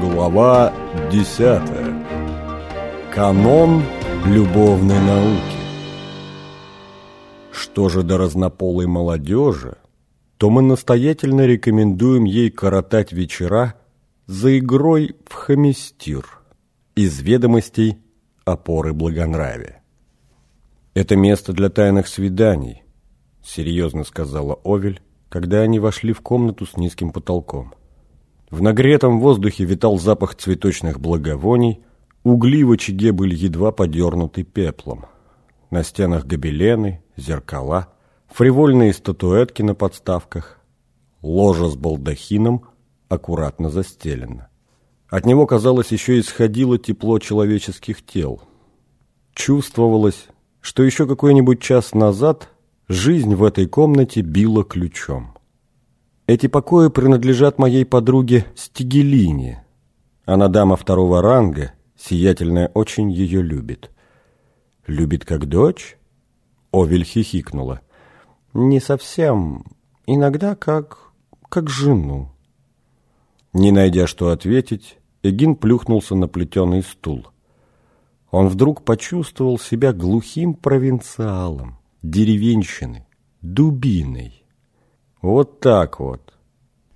Глава 10. Канон любовной науки. Что же до разнополой молодежи, то мы настоятельно рекомендуем ей коротать вечера за игрой в хамистир из ведомостей опоры благонравия. «Это место для тайных свиданий», — серьезно сказала Овель, когда они вошли в комнату с низким потолком. В нагретом воздухе витал запах цветочных благовоний, угли в очаге были едва подернуты пеплом. На стенах гобелены, зеркала, фривольные статуэтки на подставках, ложа с балдахином аккуратно застелена. От него, казалось, еще исходило тепло человеческих тел. Чувствовалось, что еще какой-нибудь час назад жизнь в этой комнате била ключом. Эти покои принадлежат моей подруге Стигелине. Она дама второго ранга, сиятельная очень ее любит. Любит как дочь? Овель хихикнула. Не совсем. Иногда как... как жену. Не найдя что ответить, Эгин плюхнулся на плетеный стул. Он вдруг почувствовал себя глухим провинциалом, деревенщиной, дубиной. Вот так вот.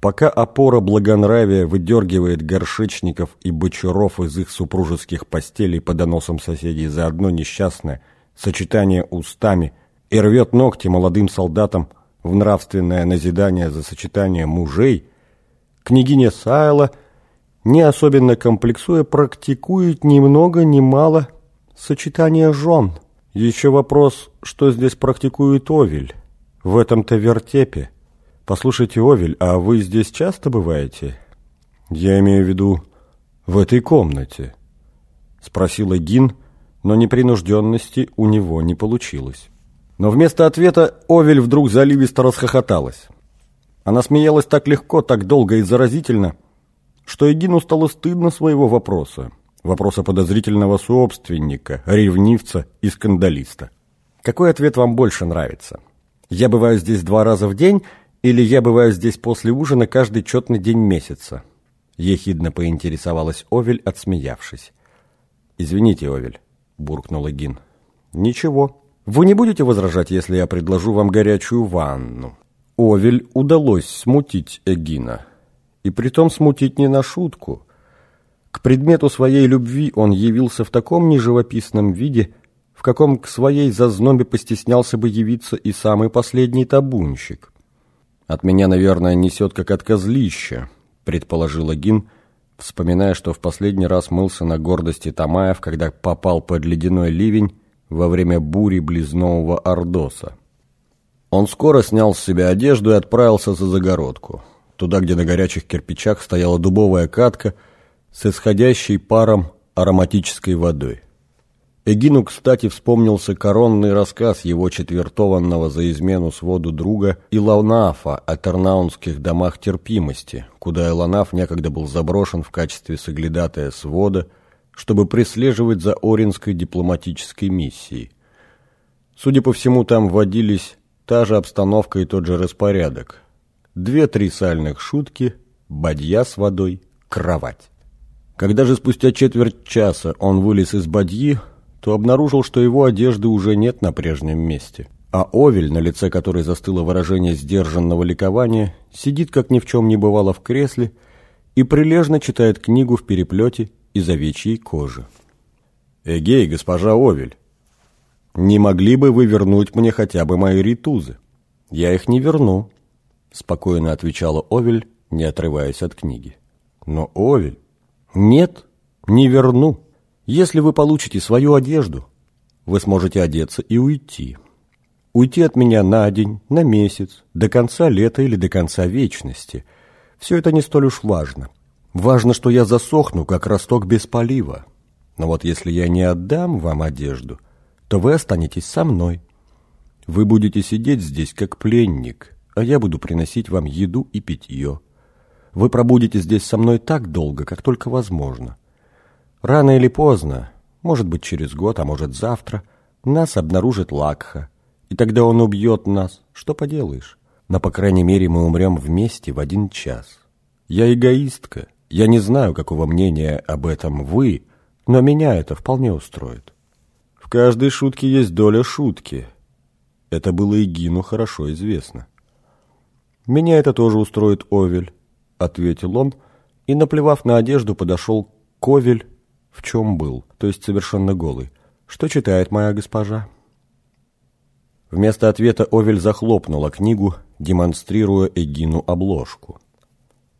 Пока опора благонравия выдергивает горшечников и бочаров из их супружеских постелей по доносам соседей за одно несчастное сочетание устами и рвет ногти молодым солдатам в нравственное назидание за сочетание мужей, княгиня Сайла, не особенно комплексуя, практикует ни много ни мало сочетание жен. Еще вопрос, что здесь практикует Овель в этом-то вертепе. «Послушайте, Овель, а вы здесь часто бываете?» «Я имею в виду в этой комнате», — спросила Гин, но непринужденности у него не получилось. Но вместо ответа Овель вдруг заливисто расхохоталась. Она смеялась так легко, так долго и заразительно, что Эгину стало стыдно своего вопроса, вопроса подозрительного собственника, ревнивца и скандалиста. «Какой ответ вам больше нравится? Я бываю здесь два раза в день или я бываю здесь после ужина каждый четный день месяца?» Ехидно поинтересовалась Овель, отсмеявшись. «Извините, Овель», — буркнула Гин. «Ничего. Вы не будете возражать, если я предложу вам горячую ванну?» Овель удалось смутить Эгина. И притом смутить не на шутку. К предмету своей любви он явился в таком неживописном виде, в каком к своей зазнобе постеснялся бы явиться и самый последний табунщик. От меня, наверное, несет как от козлища, предположил Гин, вспоминая, что в последний раз мылся на гордости Тамаев, когда попал под ледяной ливень во время бури близ Нового Ордоса. Он скоро снял с себя одежду и отправился за загородку, туда, где на горячих кирпичах стояла дубовая катка с исходящей паром ароматической водой. Эгину, кстати, вспомнился коронный рассказ его четвертованного за измену своду друга Илонафа о тернаунских домах терпимости, куда Илонаф некогда был заброшен в качестве соглядатая свода, чтобы прислеживать за Оринской дипломатической миссией. Судя по всему, там вводились та же обстановка и тот же распорядок. Две-три сальных шутки, бадья с водой, кровать. Когда же спустя четверть часа он вылез из бадьи, то обнаружил, что его одежды уже нет на прежнем месте. А Овель, на лице которой застыло выражение сдержанного ликования, сидит, как ни в чем не бывало, в кресле и прилежно читает книгу в переплете из овечьей кожи. «Эгей, госпожа Овель, не могли бы вы вернуть мне хотя бы мои ритузы?» «Я их не верну», — спокойно отвечала Овель, не отрываясь от книги. «Но, Овель...» «Нет, не верну», если вы получите свою одежду, вы сможете одеться и уйти. Уйти от меня на день, на месяц, до конца лета или до конца вечности. Все это не столь уж важно. Важно, что я засохну, как росток без полива. Но вот если я не отдам вам одежду, то вы останетесь со мной. Вы будете сидеть здесь, как пленник, а я буду приносить вам еду и питье. Вы пробудете здесь со мной так долго, как только возможно. Рано или поздно, может быть через год, а может завтра, нас обнаружит Лакха, и тогда он убьет нас. Что поделаешь? Но, по крайней мере, мы умрем вместе в один час. Я эгоистка, Я не знаю, какого мнения об этом вы, но меня это вполне устроит. В каждой шутке есть доля шутки. Это было и Гину хорошо известно. «Меня это тоже устроит Овель», — ответил он, и, наплевав на одежду, подошел к Овель, в чем был, то есть совершенно голый. «Что читает моя госпожа?» Вместо ответа Овель захлопнула книгу, демонстрируя Эгину обложку.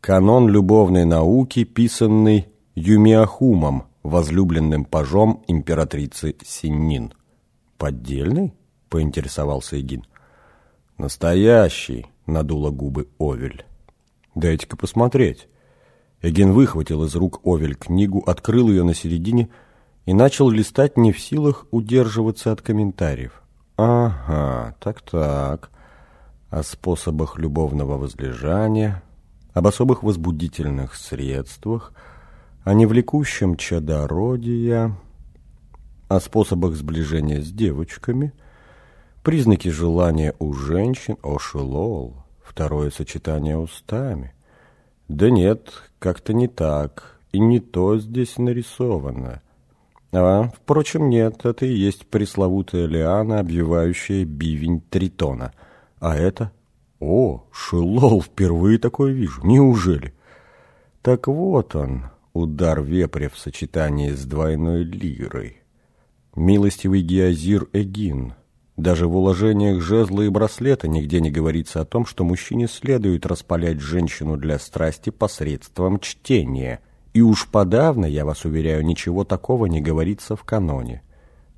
Канон любовной науки, писанный Юмиахумом, возлюбленным пажом императрицы Синнин. «Поддельный?» — поинтересовался Эгин. «Настоящий», — надула губы Овель. «Дайте-ка посмотреть». Эгин выхватил из рук Овель книгу, открыл ее на середине и начал листать не в силах удерживаться от комментариев. Ага, так-так. О способах любовного возлежания, об особых возбудительных средствах, о невлекущем чадородия, о способах сближения с девочками, признаки желания у женщин, о шелол, второе сочетание устами. Да нет, как-то не так, и не то здесь нарисовано. А, впрочем, нет, это и есть пресловутая лиана, обвивающая бивень тритона. А это? О, шелол, впервые такое вижу. Неужели? Так вот он, удар вепря в сочетании с двойной лирой. Милостивый Геозир Эгин. Даже в уложениях жезла и браслета нигде не говорится о том, что мужчине следует распалять женщину для страсти посредством чтения – и уж подавно, я вас уверяю, ничего такого не говорится в каноне.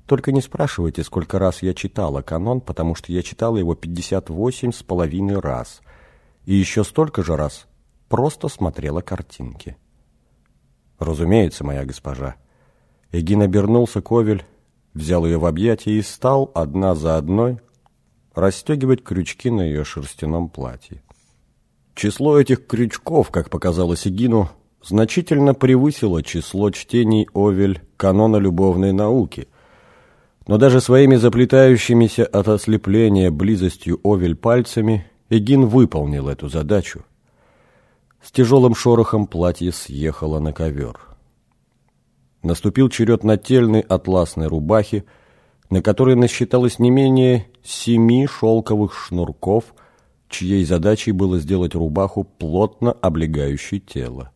Только не спрашивайте, сколько раз я читала канон, потому что я читала его 58 с половиной раз. И еще столько же раз просто смотрела картинки. Разумеется, моя госпожа. Эгин обернулся Ковель, взял ее в объятия и стал, одна за одной, расстегивать крючки на ее шерстяном платье. Число этих крючков, как показалось Эгину, значительно превысило число чтений Овель канона любовной науки. Но даже своими заплетающимися от ослепления близостью Овель пальцами Эгин выполнил эту задачу. С тяжелым шорохом платье съехало на ковер. Наступил черед нательной атласной рубахи, на которой насчиталось не менее семи шелковых шнурков, чьей задачей было сделать рубаху плотно облегающей тело.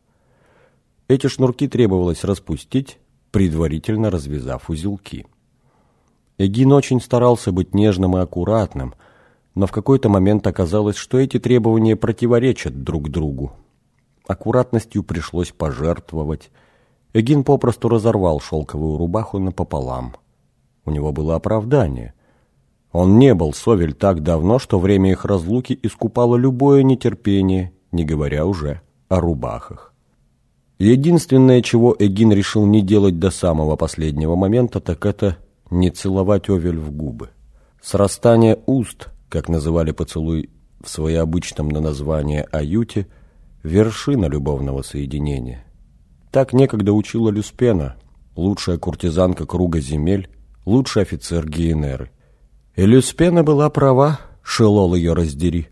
Эти шнурки требовалось распустить, предварительно развязав узелки. Эгин очень старался быть нежным и аккуратным, но в какой-то момент оказалось, что эти требования противоречат друг другу. Аккуратностью пришлось пожертвовать. Эгин попросту разорвал шелковую рубаху напополам. У него было оправдание. Он не был Совель так давно, что время их разлуки искупало любое нетерпение, не говоря уже о рубахах. Единственное, чего Эгин решил не делать до самого последнего момента, так это не целовать Овель в губы. Срастание уст, как называли поцелуй в своеобычном на название аюте, вершина любовного соединения. Так некогда учила Люспена, лучшая куртизанка круга земель, лучший офицер Гиенеры. И Люспена была права, шелол ее раздери.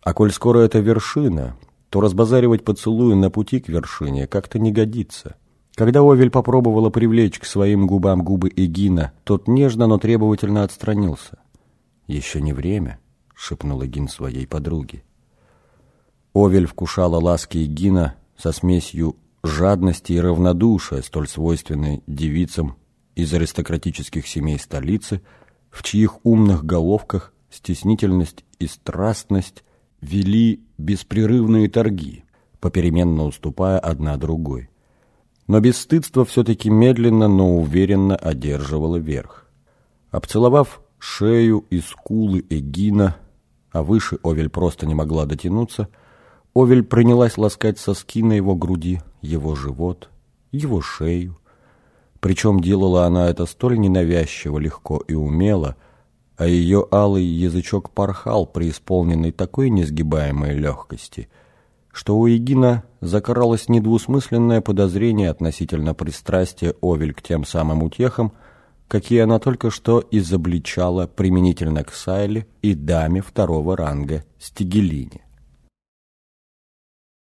А коль скоро это вершина, то разбазаривать поцелуи на пути к вершине как-то не годится. Когда Овель попробовала привлечь к своим губам губы Эгина, тот нежно, но требовательно отстранился. «Еще не время», — шепнул Эгин своей подруге. Овель вкушала ласки Эгина со смесью жадности и равнодушия, столь свойственной девицам из аристократических семей столицы, в чьих умных головках стеснительность и страстность вели беспрерывные торги, попеременно уступая одна другой. Но бесстыдство все-таки медленно, но уверенно одерживало верх. Обцеловав шею и скулы Эгина, а выше Овель просто не могла дотянуться, Овель принялась ласкать соски на его груди, его живот, его шею. Причем делала она это столь ненавязчиво, легко и умело, а ее алый язычок порхал, преисполненный такой несгибаемой легкости, что у Егина закралось недвусмысленное подозрение относительно пристрастия Овель к тем самым утехам, какие она только что изобличала применительно к Сайле и даме второго ранга Стигелине.